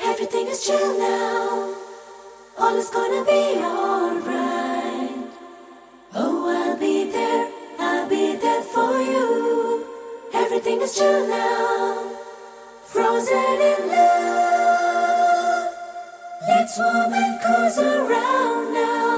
Everything is chill now. All is gonna be alright. Oh, I'll be there. I'll be there for you. Everything is chill now. Frozen in love. Let's warm and cozy around now.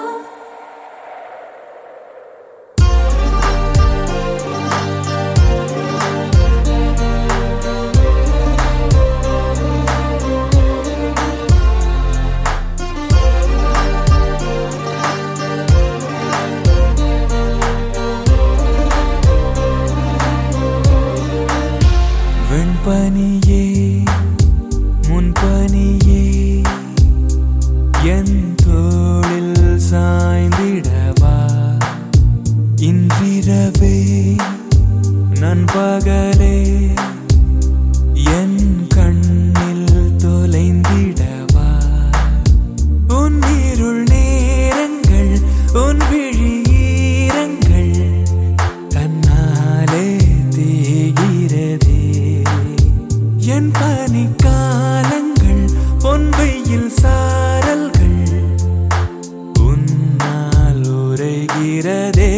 வெண்பனியே முன்பனியே என் தோளில் சாய்ந்திடவா? இன்றிரவே நண்பகலே என் பனிக்காலங்கள் பொன் சாரல்கள். உன்னால் உரைகிறதே